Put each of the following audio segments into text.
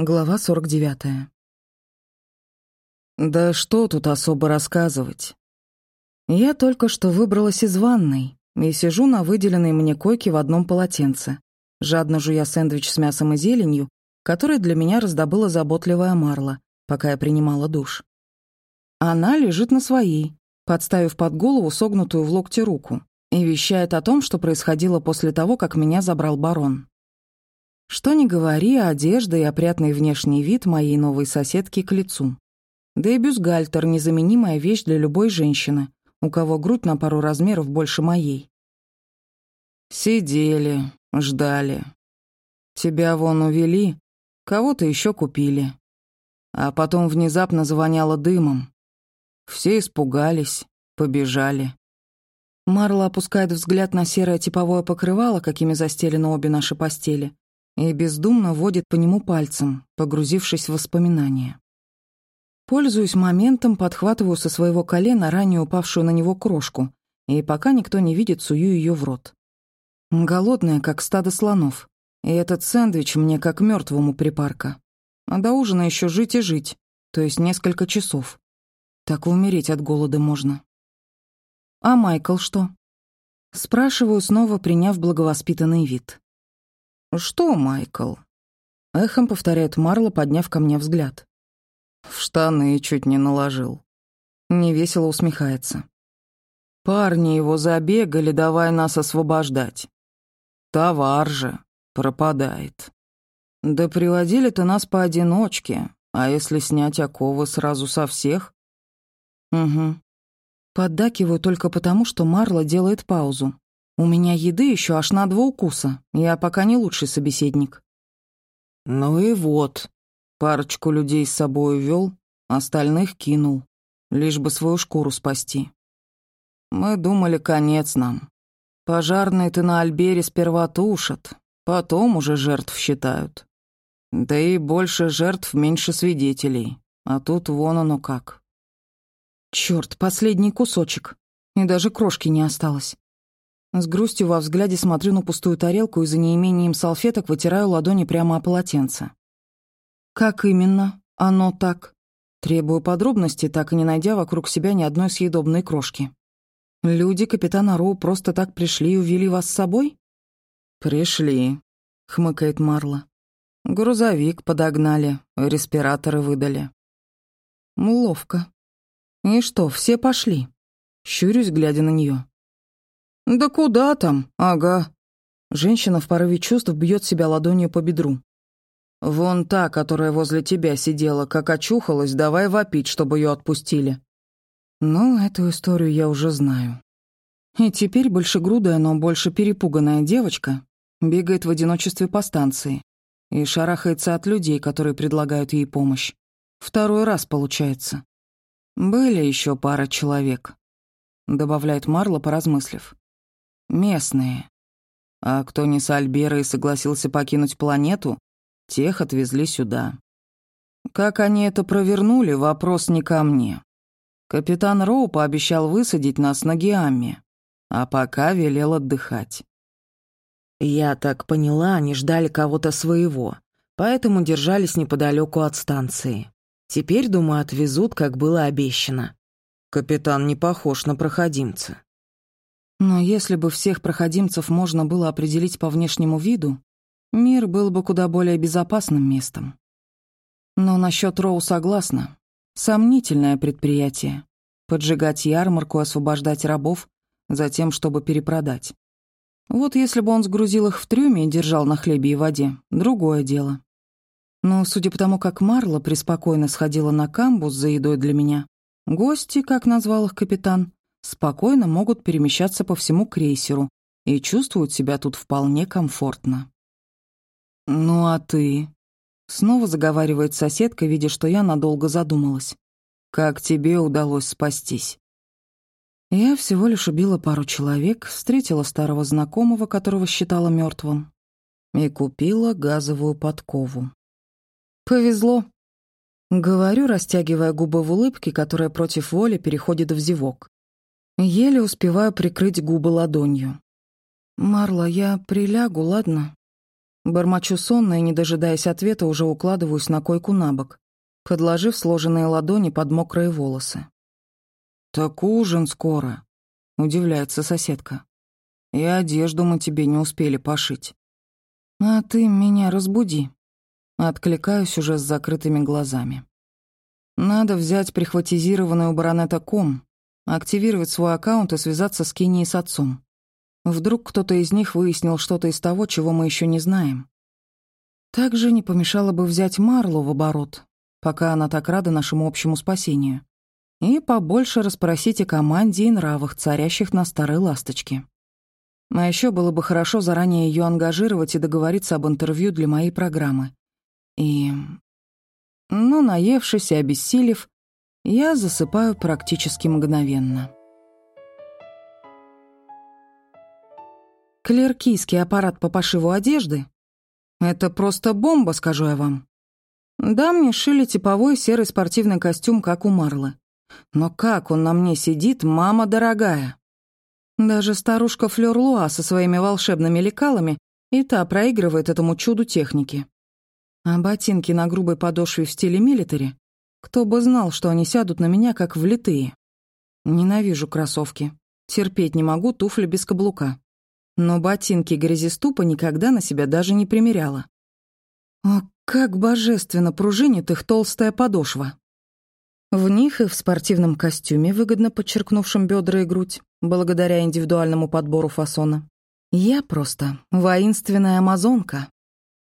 Глава 49. Да что тут особо рассказывать? Я только что выбралась из ванной и сижу на выделенной мне койке в одном полотенце, жадно жуя сэндвич с мясом и зеленью, который для меня раздобыла заботливая Марла, пока я принимала душ. Она лежит на своей, подставив под голову согнутую в локте руку, и вещает о том, что происходило после того, как меня забрал барон. Что ни говори, одежда и опрятный внешний вид моей новой соседки к лицу. Да и бюстгальтер — незаменимая вещь для любой женщины, у кого грудь на пару размеров больше моей. Сидели, ждали. Тебя вон увели, кого-то еще купили. А потом внезапно завоняло дымом. Все испугались, побежали. Марла опускает взгляд на серое типовое покрывало, какими застелены обе наши постели, и бездумно водит по нему пальцем, погрузившись в воспоминания. Пользуюсь моментом, подхватываю со своего колена ранее упавшую на него крошку, и пока никто не видит, сую ее в рот. Голодная, как стадо слонов, и этот сэндвич мне как мертвому припарка. А до ужина еще жить и жить, то есть несколько часов. Так умереть от голода можно. А Майкл что? Спрашиваю, снова приняв благовоспитанный вид. «Что, Майкл?» Эхом повторяет Марла, подняв ко мне взгляд. В штаны чуть не наложил. Невесело усмехается. «Парни его забегали, давай нас освобождать. Товар же пропадает. Да приводили-то нас поодиночке, а если снять оковы сразу со всех?» «Угу». Поддакиваю только потому, что Марла делает паузу, у меня еды еще аж на два укуса. Я пока не лучший собеседник. Ну и вот. Парочку людей с собой вел, остальных кинул. Лишь бы свою шкуру спасти. Мы думали, конец нам. Пожарные-то на Альбере сперва тушат, потом уже жертв считают. Да и больше жертв, меньше свидетелей. А тут вон оно как. Черт, последний кусочек. И даже крошки не осталось. С грустью во взгляде смотрю на пустую тарелку и за неимением салфеток вытираю ладони прямо о полотенце. «Как именно? Оно так?» Требую подробностей, так и не найдя вокруг себя ни одной съедобной крошки. «Люди капитана Роу просто так пришли и увели вас с собой?» «Пришли», — хмыкает Марла. «Грузовик подогнали, респираторы выдали». «Ловко. И что, все пошли?» Щурюсь, глядя на нее. «Да куда там? Ага». Женщина в порыве чувств бьет себя ладонью по бедру. «Вон та, которая возле тебя сидела, как очухалась, давай вопить, чтобы ее отпустили». «Ну, эту историю я уже знаю». И теперь большегрудая, но больше перепуганная девочка бегает в одиночестве по станции и шарахается от людей, которые предлагают ей помощь. Второй раз получается. «Были еще пара человек», — добавляет Марла, поразмыслив. Местные. А кто не с Альбера и согласился покинуть планету, тех отвезли сюда. Как они это провернули, вопрос не ко мне. Капитан Роу пообещал высадить нас на Гиамме, а пока велел отдыхать. Я так поняла, они ждали кого-то своего, поэтому держались неподалеку от станции. Теперь, думаю, отвезут, как было обещано. Капитан не похож на проходимца. Но если бы всех проходимцев можно было определить по внешнему виду, мир был бы куда более безопасным местом. Но насчет Роу согласна. Сомнительное предприятие. Поджигать ярмарку, освобождать рабов, затем, чтобы перепродать. Вот если бы он сгрузил их в трюме и держал на хлебе и воде, другое дело. Но судя по тому, как Марла преспокойно сходила на камбус за едой для меня, гости, как назвал их капитан, спокойно могут перемещаться по всему крейсеру и чувствуют себя тут вполне комфортно. «Ну а ты?» Снова заговаривает соседка, видя, что я надолго задумалась. «Как тебе удалось спастись?» Я всего лишь убила пару человек, встретила старого знакомого, которого считала мертвым, и купила газовую подкову. «Повезло», — говорю, растягивая губы в улыбке, которая против воли переходит в зевок. Еле успеваю прикрыть губы ладонью. «Марла, я прилягу, ладно?» Бормочу сонно и, не дожидаясь ответа, уже укладываюсь на койку на бок, подложив сложенные ладони под мокрые волосы. «Так ужин скоро», — удивляется соседка. «И одежду мы тебе не успели пошить». «А ты меня разбуди», — откликаюсь уже с закрытыми глазами. Надо взять прихватизированный у баронета ком, активировать свой аккаунт и связаться с Кенни и с отцом. Вдруг кто-то из них выяснил что-то из того, чего мы еще не знаем. Также не помешало бы взять Марлу в оборот, пока она так рада нашему общему спасению, и побольше расспросить о команде и нравах, царящих на старой ласточке. А еще было бы хорошо заранее ее ангажировать и договориться об интервью для моей программы. И... Ну, наевшись и обессилев, я засыпаю практически мгновенно. Клеркийский аппарат по пошиву одежды — это просто бомба, скажу я вам. Да, мне шили типовой серый спортивный костюм, как у Марлы. Но как он на мне сидит, мама дорогая. Даже старушка Флёр Луа со своими волшебными лекалами и та проигрывает этому чуду техники. А ботинки на грубой подошве в стиле милитари, кто бы знал, что они сядут на меня, как влитые. Ненавижу кроссовки. Терпеть не могу туфли без каблука но ботинки грязиступа никогда на себя даже не примеряла. О, как божественно пружинит их толстая подошва. В них и в спортивном костюме, выгодно подчеркнувшем бедра и грудь, благодаря индивидуальному подбору фасона. Я просто воинственная амазонка.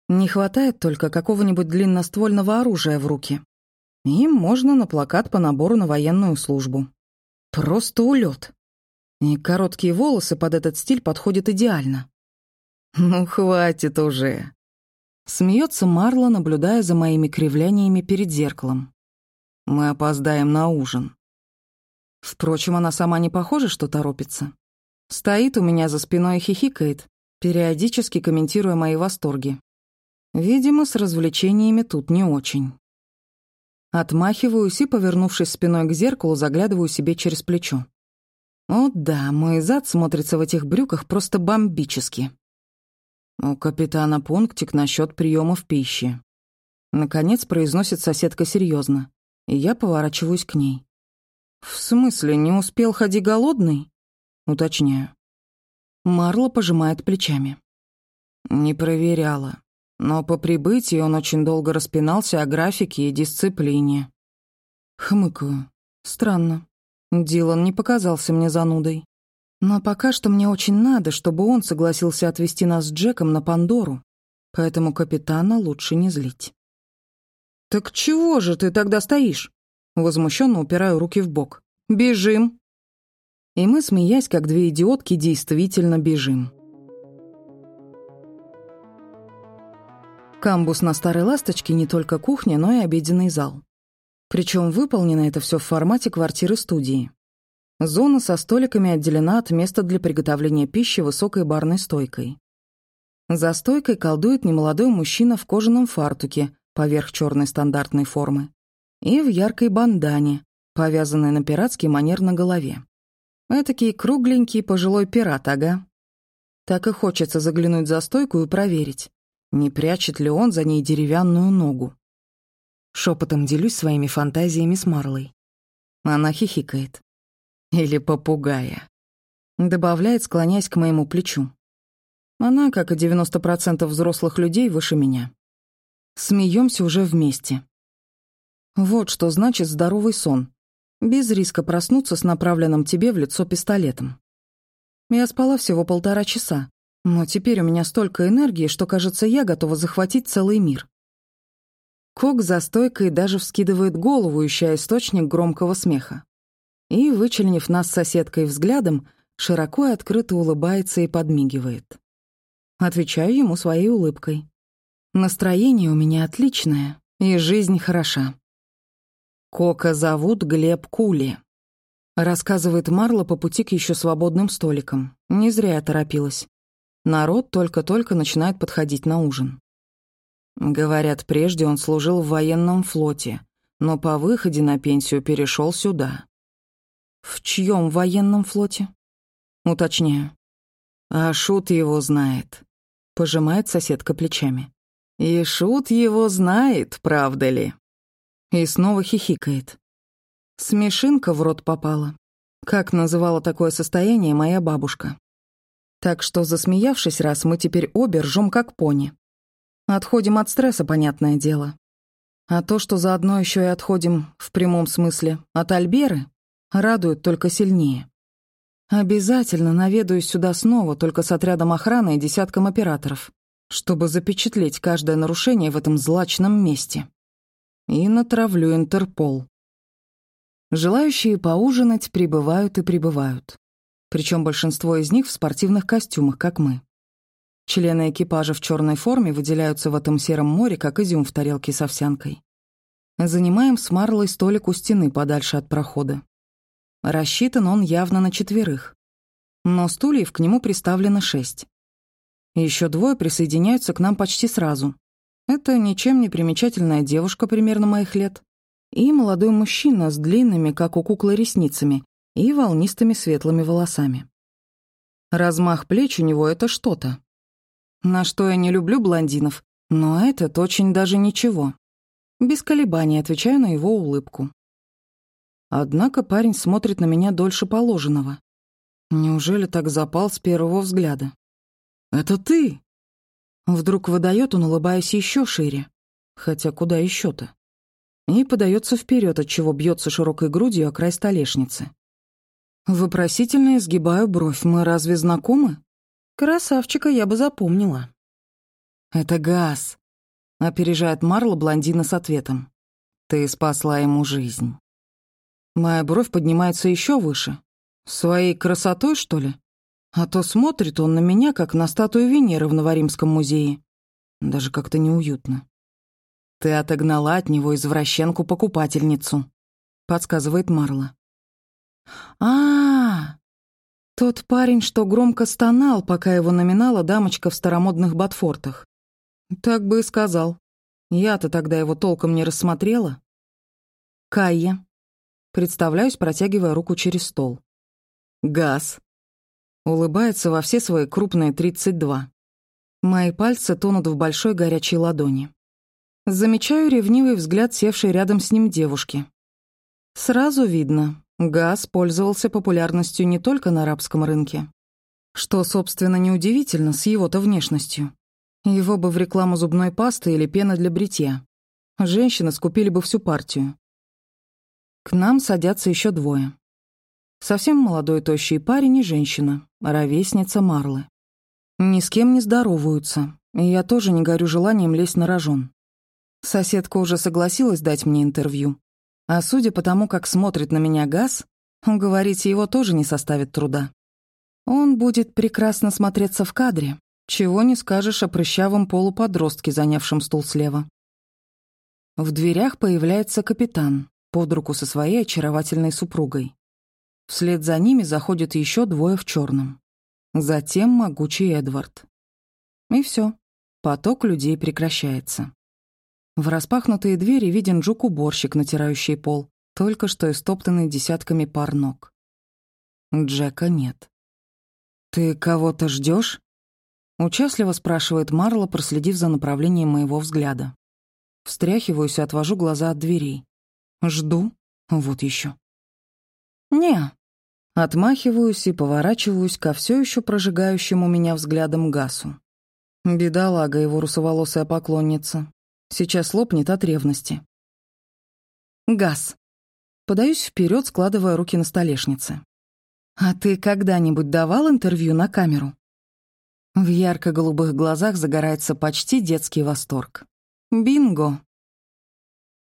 Не хватает только какого-нибудь длинноствольного оружия в руки. И можно на плакат по набору на военную службу. Просто улет. И короткие волосы под этот стиль подходят идеально. «Ну, хватит уже!» Смеется Марла, наблюдая за моими кривляниями перед зеркалом. «Мы опоздаем на ужин». Впрочем, она сама не похожа, что торопится. Стоит у меня за спиной и хихикает, периодически комментируя мои восторги. Видимо, с развлечениями тут не очень. Отмахиваюсь и, повернувшись спиной к зеркалу, заглядываю себе через плечо. О да, мой зад смотрится в этих брюках просто бомбически. У капитана пунктик насчет приемов пищи. Наконец произносит соседка серьезно, и я поворачиваюсь к ней. «В смысле, не успел ходи голодный?» Уточняю. Марла пожимает плечами. Не проверяла, но по прибытии он очень долго распинался о графике и дисциплине. Хмыкаю. Странно. Дилан не показался мне занудой. Но пока что мне очень надо, чтобы он согласился отвезти нас с Джеком на Пандору, поэтому капитана лучше не злить. «Так чего же ты тогда стоишь?» Возмущенно упираю руки в бок. «Бежим!» И мы, смеясь, как две идиотки, действительно бежим. Камбус на Старой Ласточке не только кухня, но и обеденный зал. Причем выполнено это все в формате квартиры-студии. Зона со столиками отделена от места для приготовления пищи высокой барной стойкой. За стойкой колдует немолодой мужчина в кожаном фартуке поверх черной стандартной формы и в яркой бандане, повязанной на пиратский манер на голове. Этакий кругленький пожилой пират, ага. Так и хочется заглянуть за стойку и проверить, не прячет ли он за ней деревянную ногу. Шепотом делюсь своими фантазиями с Марлой. Она хихикает. Или попугая. Добавляет, склоняясь к моему плечу. Она, как и 90% взрослых людей, выше меня. Смеемся уже вместе. Вот что значит здоровый сон. Без риска проснуться с направленным тебе в лицо пистолетом. Я спала всего полтора часа, но теперь у меня столько энергии, что, кажется, я готова захватить целый мир. Кок за стойкой даже вскидывает голову, ища источник громкого смеха. И, вычленив нас с соседкой взглядом, широко и открыто улыбается и подмигивает. Отвечаю ему своей улыбкой. Настроение у меня отличное, и жизнь хороша. Кока зовут Глеб Кули. Рассказывает Марла по пути к еще свободным столикам. Не зря я торопилась. Народ только-только начинает подходить на ужин. Говорят, прежде он служил в военном флоте, но по выходе на пенсию перешел сюда. В чьем военном флоте? Уточняю. А Шут его знает. пожимает соседка плечами. И шут его знает, правда ли? И снова хихикает. Смешинка в рот попала. Как называла такое состояние моя бабушка. Так что, засмеявшись раз, мы теперь обе ржем как пони. Отходим от стресса, понятное дело. А то, что заодно еще и отходим, в прямом смысле, от Альберы, радует только сильнее. Обязательно наведаюсь сюда снова, только с отрядом охраны и десятком операторов, чтобы запечатлеть каждое нарушение в этом злачном месте. И натравлю Интерпол. Желающие поужинать прибывают и прибывают. Причем большинство из них в спортивных костюмах, как мы. Члены экипажа в черной форме выделяются в этом сером море, как изюм в тарелке с овсянкой. Занимаем с Марлой столик у стены подальше от прохода. Рассчитан он явно на четверых. Но стульев к нему приставлено шесть. Еще двое присоединяются к нам почти сразу. Это ничем не примечательная девушка примерно моих лет и молодой мужчина с длинными, как у куклы, ресницами и волнистыми светлыми волосами. Размах плеч у него — это что-то. На что я не люблю блондинов, но этот очень даже ничего. Без колебаний отвечаю на его улыбку. Однако парень смотрит на меня дольше положенного. Неужели так запал с первого взгляда? «Это ты!» Вдруг выдает он, улыбаясь еще шире. Хотя куда еще то И подается вперед, отчего бьется широкой грудью о край столешницы. Вопросительно изгибаю бровь. Мы разве знакомы? Красавчика я бы запомнила. «Это газ», — опережает Марла блондина с ответом. «Ты спасла ему жизнь». Моя бровь поднимается еще выше. Своей красотой, что ли? А то смотрит он на меня, как на статую Венеры в Новоримском музее. Даже как-то неуютно. «Ты отогнала от него извращенку-покупательницу», — подсказывает Марла. А, Тот парень, что громко стонал, пока его номинала дамочка в старомодных ботфортах. Так бы и сказал. Я-то тогда его толком не рассмотрела. Кайя, Представляюсь, протягивая руку через стол. Газ. Улыбается во все свои крупные 32. Мои пальцы тонут в большой горячей ладони. Замечаю ревнивый взгляд севшей рядом с ним девушки. Сразу видно, газ пользовался популярностью не только на арабском рынке. Что, собственно, неудивительно с его-то внешностью. Его бы в рекламу зубной пасты или пены для бритья. Женщины скупили бы всю партию. К нам садятся еще двое. Совсем молодой тощий парень и женщина, ровесница Марлы. Ни с кем не здороваются, и я тоже не горю желанием лезть на рожон. Соседка уже согласилась дать мне интервью. А судя по тому, как смотрит на меня Газ, уговорить его тоже не составит труда. Он будет прекрасно смотреться в кадре, чего не скажешь о прыщавом полуподростке, занявшем стул слева. В дверях появляется капитан, под руку со своей очаровательной супругой. Вслед за ними заходят еще двое в черном. Затем могучий Эдвард. И все. Поток людей прекращается. В распахнутые двери виден жук-уборщик, натирающий пол, только что истоптанный десятками пар ног. Джека нет. «Ты кого-то ждешь? Участливо спрашивает Марла, проследив за направлением моего взгляда. Встряхиваюсь и отвожу глаза от дверей. Жду. Вот еще. Не. Отмахиваюсь и поворачиваюсь ко все еще прожигающему меня взглядом Гасу. Бедолага его русоволосая поклонница. Сейчас лопнет от ревности. Газ. Подаюсь вперед, складывая руки на столешнице. «А ты когда-нибудь давал интервью на камеру?» В ярко-голубых глазах загорается почти детский восторг. «Бинго!»